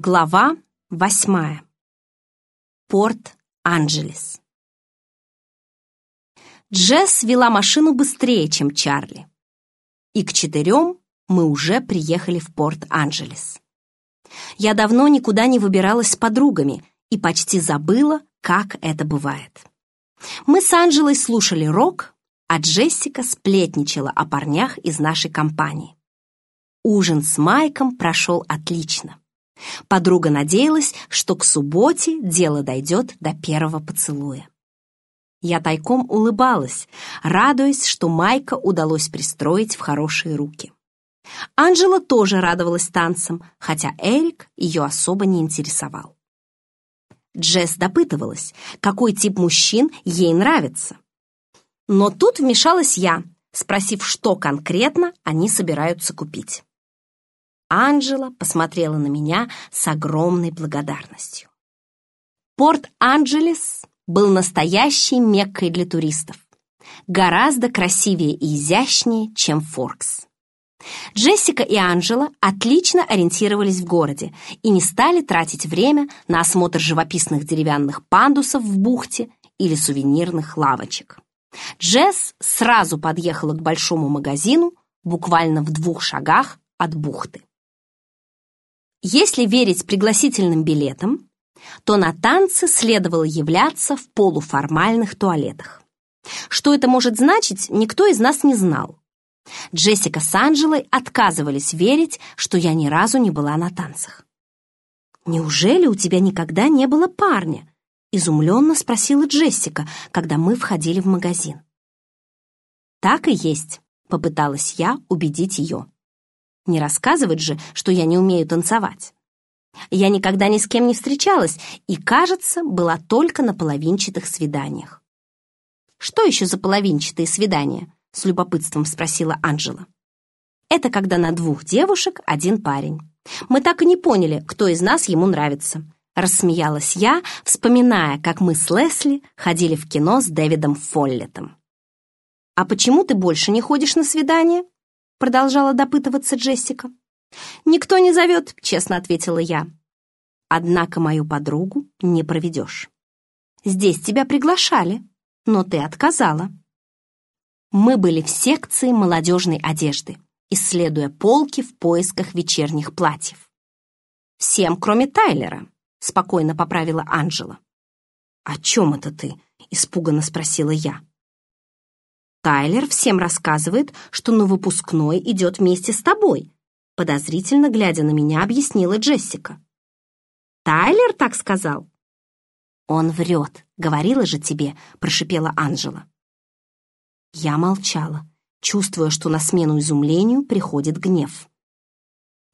Глава восьмая. Порт-Анджелес. Джесс вела машину быстрее, чем Чарли. И к четырем мы уже приехали в Порт-Анджелес. Я давно никуда не выбиралась с подругами и почти забыла, как это бывает. Мы с Анджелой слушали рок, а Джессика сплетничала о парнях из нашей компании. Ужин с Майком прошел отлично. Подруга надеялась, что к субботе дело дойдет до первого поцелуя. Я тайком улыбалась, радуясь, что Майка удалось пристроить в хорошие руки. Анжела тоже радовалась танцам, хотя Эрик ее особо не интересовал. Джесс допытывалась, какой тип мужчин ей нравится. Но тут вмешалась я, спросив, что конкретно они собираются купить. Анжела посмотрела на меня с огромной благодарностью. Порт-Анджелес был настоящей меккой для туристов. Гораздо красивее и изящнее, чем Форкс. Джессика и Анжела отлично ориентировались в городе и не стали тратить время на осмотр живописных деревянных пандусов в бухте или сувенирных лавочек. Джесс сразу подъехала к большому магазину буквально в двух шагах от бухты. Если верить пригласительным билетам, то на танцы следовало являться в полуформальных туалетах. Что это может значить, никто из нас не знал. Джессика с Анджелой отказывались верить, что я ни разу не была на танцах. «Неужели у тебя никогда не было парня?» — изумленно спросила Джессика, когда мы входили в магазин. «Так и есть», — попыталась я убедить ее. Не рассказывать же, что я не умею танцевать. Я никогда ни с кем не встречалась и, кажется, была только на половинчатых свиданиях. «Что еще за половинчатые свидания?» — с любопытством спросила Анжела. «Это когда на двух девушек один парень. Мы так и не поняли, кто из нас ему нравится». Рассмеялась я, вспоминая, как мы с Лесли ходили в кино с Дэвидом Фоллетом. «А почему ты больше не ходишь на свидания?» Продолжала допытываться Джессика. «Никто не зовет», — честно ответила я. «Однако мою подругу не проведешь. Здесь тебя приглашали, но ты отказала». Мы были в секции молодежной одежды, исследуя полки в поисках вечерних платьев. «Всем, кроме Тайлера», — спокойно поправила Анжела. «О чем это ты?» — испуганно спросила я. Тайлер всем рассказывает, что на выпускной идет вместе с тобой», подозрительно глядя на меня, объяснила Джессика. «Тайлер так сказал?» «Он врет, говорила же тебе», прошипела Анжела. Я молчала, чувствуя, что на смену изумлению приходит гнев.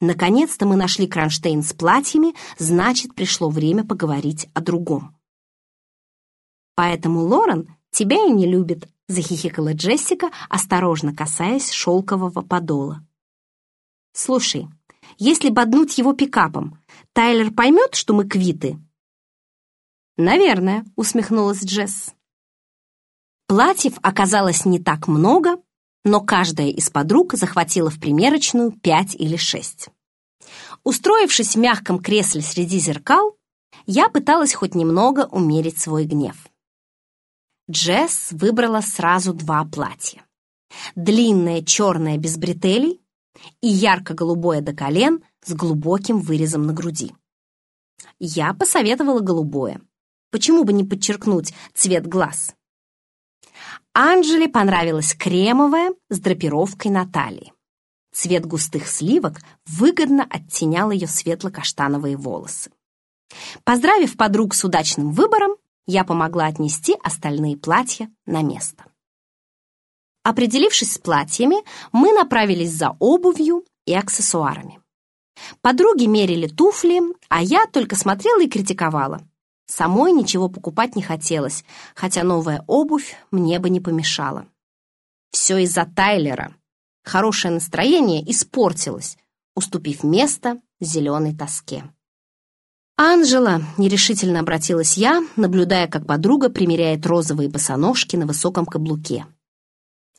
Наконец-то мы нашли кронштейн с платьями, значит, пришло время поговорить о другом. Поэтому Лорен тебя и не любит, — захихикала Джессика, осторожно касаясь шелкового подола. «Слушай, если боднуть его пикапом, Тайлер поймет, что мы квиты?» «Наверное», — усмехнулась Джесс. Платьев оказалось не так много, но каждая из подруг захватила в примерочную пять или шесть. Устроившись в мягком кресле среди зеркал, я пыталась хоть немного умерить свой гнев. Джесс выбрала сразу два платья. Длинное черное без бретелей и ярко-голубое до колен с глубоким вырезом на груди. Я посоветовала голубое. Почему бы не подчеркнуть цвет глаз? Анжеле понравилось кремовое с драпировкой на талии. Цвет густых сливок выгодно оттенял ее светло-каштановые волосы. Поздравив подруг с удачным выбором, я помогла отнести остальные платья на место. Определившись с платьями, мы направились за обувью и аксессуарами. Подруги мерили туфли, а я только смотрела и критиковала. Самой ничего покупать не хотелось, хотя новая обувь мне бы не помешала. Все из-за Тайлера. Хорошее настроение испортилось, уступив место зеленой тоске. «Анжела», — нерешительно обратилась я, наблюдая, как подруга примеряет розовые босоножки на высоком каблуке.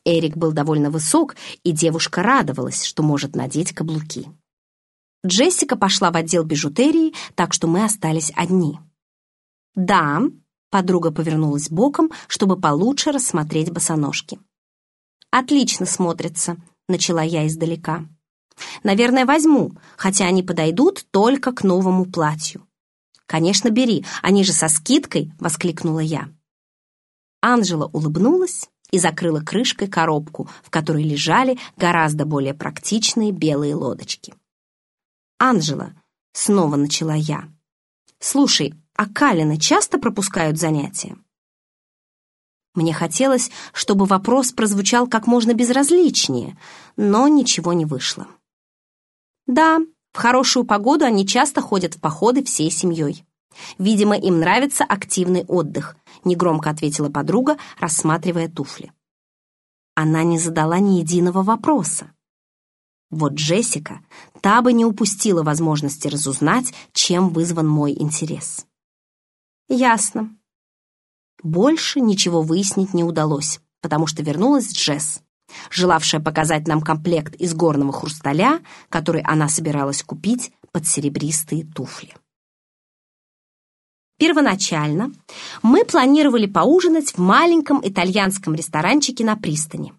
Эрик был довольно высок, и девушка радовалась, что может надеть каблуки. Джессика пошла в отдел бижутерии, так что мы остались одни. «Да», — подруга повернулась боком, чтобы получше рассмотреть босоножки. «Отлично смотрится», — начала я издалека. «Наверное, возьму, хотя они подойдут только к новому платью». «Конечно, бери, они же со скидкой!» — воскликнула я. Анжела улыбнулась и закрыла крышкой коробку, в которой лежали гораздо более практичные белые лодочки. «Анжела», — снова начала я, — «слушай, а Калины часто пропускают занятия?» Мне хотелось, чтобы вопрос прозвучал как можно безразличнее, но ничего не вышло. «Да, в хорошую погоду они часто ходят в походы всей семьей. Видимо, им нравится активный отдых», — негромко ответила подруга, рассматривая туфли. Она не задала ни единого вопроса. Вот Джессика, та бы не упустила возможности разузнать, чем вызван мой интерес. Ясно. Больше ничего выяснить не удалось, потому что вернулась Джесс, желавшая показать нам комплект из горного хрусталя, который она собиралась купить под серебристые туфли. Первоначально мы планировали поужинать в маленьком итальянском ресторанчике на пристани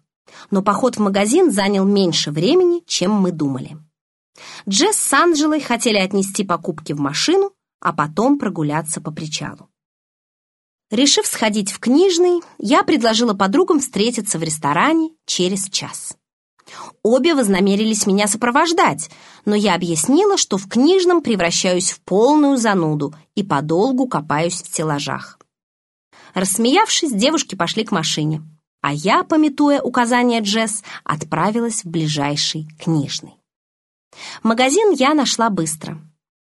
но поход в магазин занял меньше времени, чем мы думали. Джесс с Анджелой хотели отнести покупки в машину, а потом прогуляться по причалу. Решив сходить в книжный, я предложила подругам встретиться в ресторане через час. Обе вознамерились меня сопровождать, но я объяснила, что в книжном превращаюсь в полную зануду и подолгу копаюсь в стеллажах. Рассмеявшись, девушки пошли к машине а я, пометуя указания Джесс, отправилась в ближайший книжный. Магазин я нашла быстро.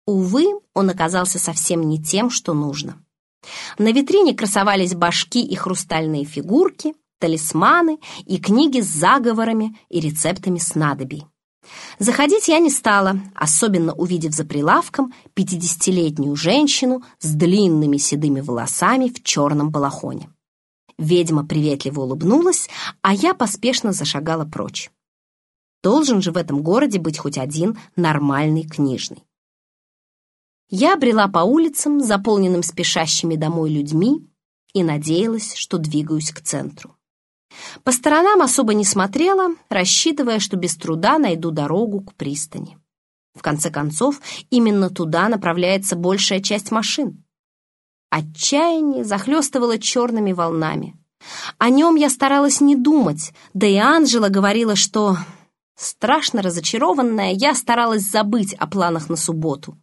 Увы, он оказался совсем не тем, что нужно. На витрине красовались башки и хрустальные фигурки, талисманы и книги с заговорами и рецептами снадобий. Заходить я не стала, особенно увидев за прилавком пятидесятилетнюю женщину с длинными седыми волосами в черном балахоне. Ведьма приветливо улыбнулась, а я поспешно зашагала прочь. Должен же в этом городе быть хоть один нормальный книжный. Я брела по улицам, заполненным спешащими домой людьми, и надеялась, что двигаюсь к центру. По сторонам особо не смотрела, рассчитывая, что без труда найду дорогу к пристани. В конце концов, именно туда направляется большая часть машин. Отчаяние захлестывало черными волнами. О нем я старалась не думать, да и Анжела говорила, что... Страшно разочарованная, я старалась забыть о планах на субботу.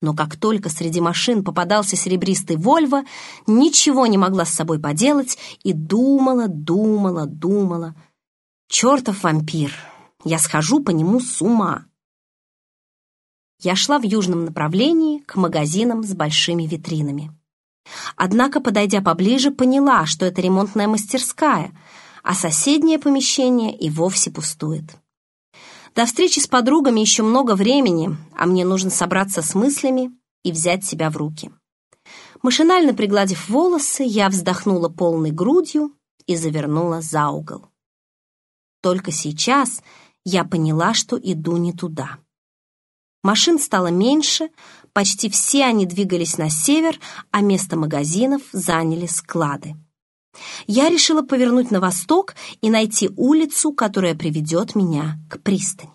Но как только среди машин попадался серебристый Вольво, ничего не могла с собой поделать и думала, думала, думала. Чертов вампир! Я схожу по нему с ума. Я шла в южном направлении к магазинам с большими витринами. Однако, подойдя поближе, поняла, что это ремонтная мастерская, а соседнее помещение и вовсе пустует. До встречи с подругами еще много времени, а мне нужно собраться с мыслями и взять себя в руки. Машинально пригладив волосы, я вздохнула полной грудью и завернула за угол. Только сейчас я поняла, что иду не туда. Машин стало меньше, почти все они двигались на север, а место магазинов заняли склады. Я решила повернуть на восток и найти улицу, которая приведет меня к пристани.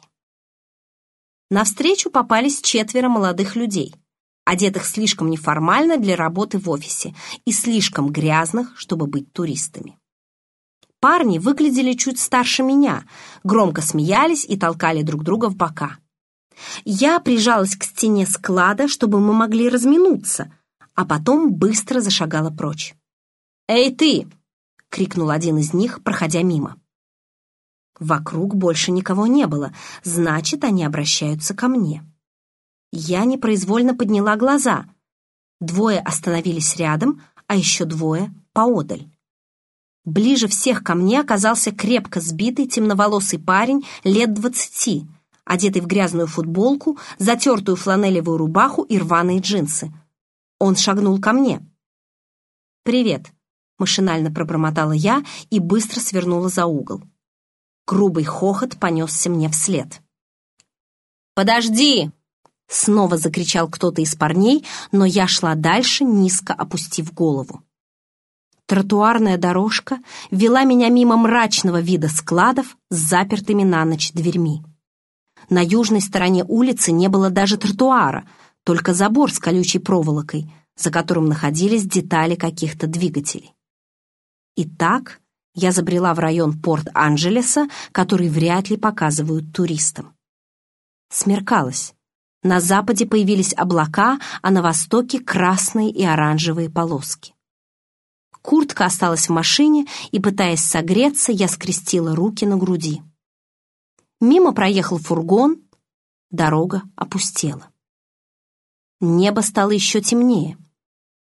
Навстречу попались четверо молодых людей, одетых слишком неформально для работы в офисе и слишком грязных, чтобы быть туристами. Парни выглядели чуть старше меня, громко смеялись и толкали друг друга в бока. Я прижалась к стене склада, чтобы мы могли разминуться, а потом быстро зашагала прочь. «Эй, ты!» — крикнул один из них, проходя мимо. Вокруг больше никого не было, значит, они обращаются ко мне. Я непроизвольно подняла глаза. Двое остановились рядом, а еще двое — поодаль. Ближе всех ко мне оказался крепко сбитый темноволосый парень лет двадцати — одетый в грязную футболку, затертую фланелевую рубаху и рваные джинсы. Он шагнул ко мне. «Привет», — машинально пробормотала я и быстро свернула за угол. Грубый хохот понесся мне вслед. «Подожди!» Снова закричал кто-то из парней, но я шла дальше, низко опустив голову. Тротуарная дорожка вела меня мимо мрачного вида складов с запертыми на ночь дверьми. На южной стороне улицы не было даже тротуара, только забор с колючей проволокой, за которым находились детали каких-то двигателей. Итак, я забрела в район Порт-Анджелеса, который вряд ли показывают туристам. Смеркалось. На западе появились облака, а на востоке красные и оранжевые полоски. Куртка осталась в машине, и, пытаясь согреться, я скрестила руки на груди. Мимо проехал фургон, дорога опустела. Небо стало еще темнее.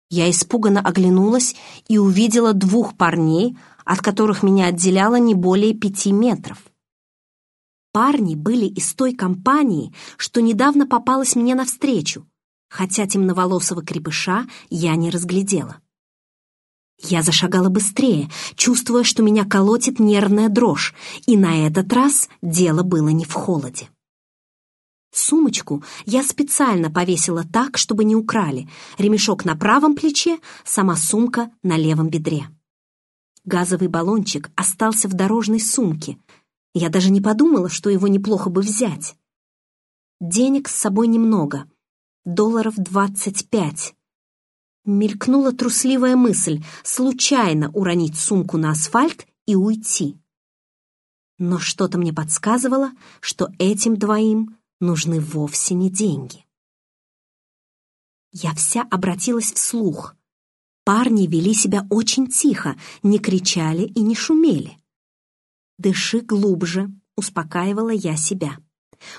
Я испуганно оглянулась и увидела двух парней, от которых меня отделяло не более пяти метров. Парни были из той компании, что недавно попалась мне навстречу, хотя темноволосого крепыша я не разглядела. Я зашагала быстрее, чувствуя, что меня колотит нервная дрожь, и на этот раз дело было не в холоде. Сумочку я специально повесила так, чтобы не украли, ремешок на правом плече, сама сумка на левом бедре. Газовый баллончик остался в дорожной сумке, я даже не подумала, что его неплохо бы взять. Денег с собой немного, долларов двадцать пять. Мелькнула трусливая мысль случайно уронить сумку на асфальт и уйти. Но что-то мне подсказывало, что этим двоим нужны вовсе не деньги. Я вся обратилась вслух. Парни вели себя очень тихо, не кричали и не шумели. «Дыши глубже», — успокаивала я себя.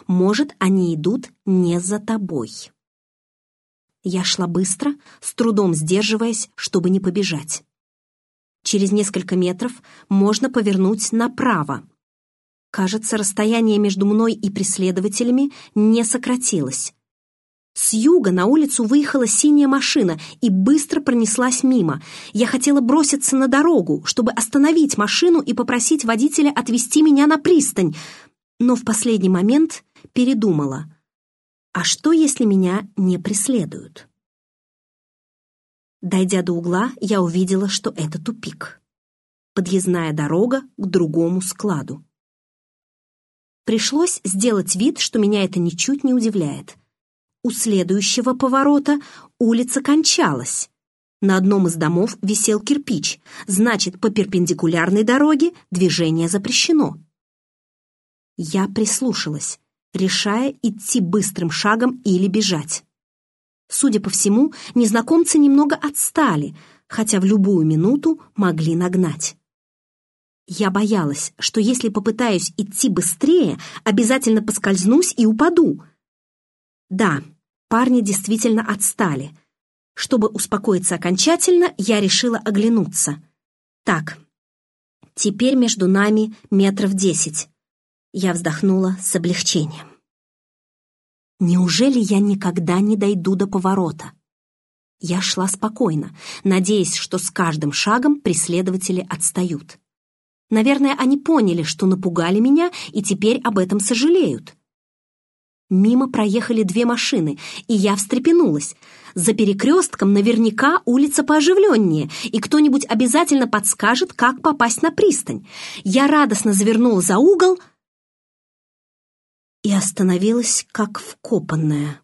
«Может, они идут не за тобой». Я шла быстро, с трудом сдерживаясь, чтобы не побежать. Через несколько метров можно повернуть направо. Кажется, расстояние между мной и преследователями не сократилось. С юга на улицу выехала синяя машина и быстро пронеслась мимо. Я хотела броситься на дорогу, чтобы остановить машину и попросить водителя отвезти меня на пристань, но в последний момент передумала. А что, если меня не преследуют? Дойдя до угла, я увидела, что это тупик. Подъездная дорога к другому складу. Пришлось сделать вид, что меня это ничуть не удивляет — у следующего поворота улица кончалась. На одном из домов висел кирпич, значит, по перпендикулярной дороге движение запрещено. Я прислушалась, решая идти быстрым шагом или бежать. Судя по всему, незнакомцы немного отстали, хотя в любую минуту могли нагнать. Я боялась, что если попытаюсь идти быстрее, обязательно поскользнусь и упаду. Да, Парни действительно отстали. Чтобы успокоиться окончательно, я решила оглянуться. Так, теперь между нами метров десять. Я вздохнула с облегчением. Неужели я никогда не дойду до поворота? Я шла спокойно, надеясь, что с каждым шагом преследователи отстают. Наверное, они поняли, что напугали меня, и теперь об этом сожалеют. Мимо проехали две машины, и я встрепенулась. За перекрестком наверняка улица пооживленнее, и кто-нибудь обязательно подскажет, как попасть на пристань. Я радостно завернула за угол и остановилась, как вкопанная.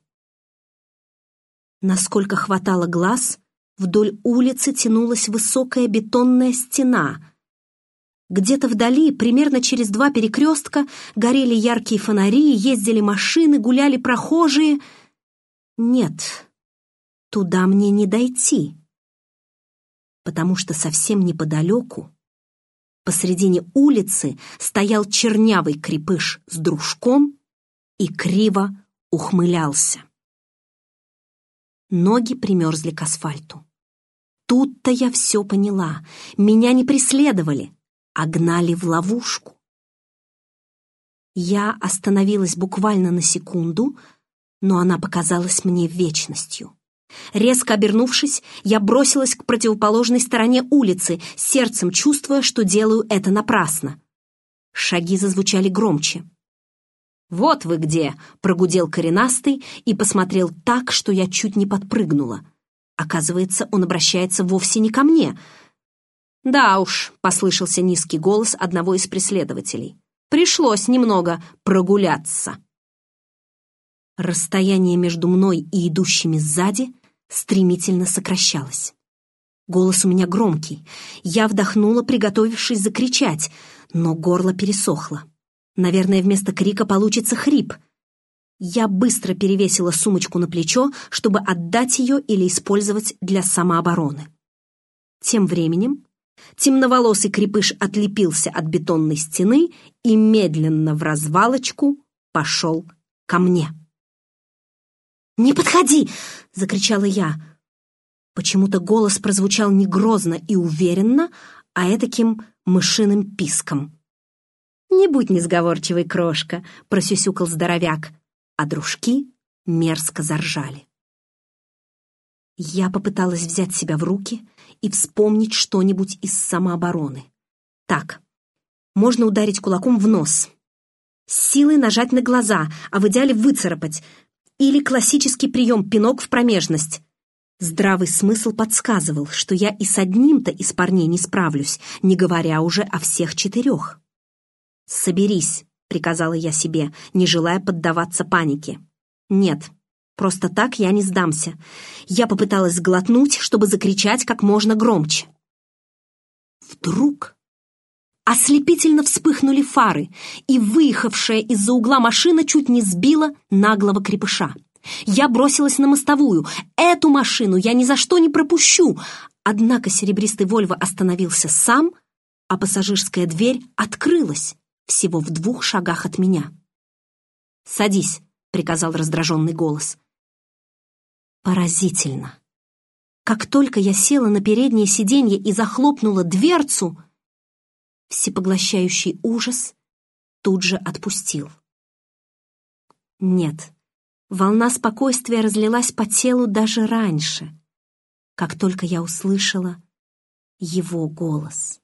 Насколько хватало глаз, вдоль улицы тянулась высокая бетонная стена — где-то вдали, примерно через два перекрестка, горели яркие фонари, ездили машины, гуляли прохожие. Нет, туда мне не дойти, потому что совсем неподалеку, посредине улицы, стоял чернявый крепыш с дружком и криво ухмылялся. Ноги примерзли к асфальту. Тут-то я все поняла. Меня не преследовали а гнали в ловушку. Я остановилась буквально на секунду, но она показалась мне вечностью. Резко обернувшись, я бросилась к противоположной стороне улицы, сердцем чувствуя, что делаю это напрасно. Шаги зазвучали громче. «Вот вы где!» — прогудел коренастый и посмотрел так, что я чуть не подпрыгнула. Оказывается, он обращается вовсе не ко мне. «Да уж», — послышался низкий голос одного из преследователей. «Пришлось немного прогуляться». Расстояние между мной и идущими сзади стремительно сокращалось. Голос у меня громкий. Я вдохнула, приготовившись закричать, но горло пересохло. Наверное, вместо крика получится хрип. Я быстро перевесила сумочку на плечо, чтобы отдать ее или использовать для самообороны. Тем временем темноволосый крепыш отлепился от бетонной стены и медленно в развалочку пошел ко мне. «Не подходи!» — закричала я. Почему-то голос прозвучал не грозно и уверенно, а этаким мышиным писком. «Не будь несговорчивой, крошка», — просюсюкал здоровяк, а дружки мерзко заржали. Я попыталась взять себя в руки и вспомнить что-нибудь из самообороны. Так, можно ударить кулаком в нос, с силой нажать на глаза, а в идеале выцарапать, или классический прием пинок в промежность. Здравый смысл подсказывал, что я и с одним-то из парней не справлюсь, не говоря уже о всех четырех. «Соберись», — приказала я себе, не желая поддаваться панике. «Нет, просто так я не сдамся». Я попыталась сглотнуть, чтобы закричать как можно громче. Вдруг ослепительно вспыхнули фары, и выехавшая из-за угла машина чуть не сбила наглого крепыша. Я бросилась на мостовую. Эту машину я ни за что не пропущу. Однако серебристый Вольво остановился сам, а пассажирская дверь открылась всего в двух шагах от меня. «Садись», — приказал раздраженный голос. Поразительно. Как только я села на переднее сиденье и захлопнула дверцу, всепоглощающий ужас тут же отпустил. Нет, волна спокойствия разлилась по телу даже раньше, как только я услышала его голос.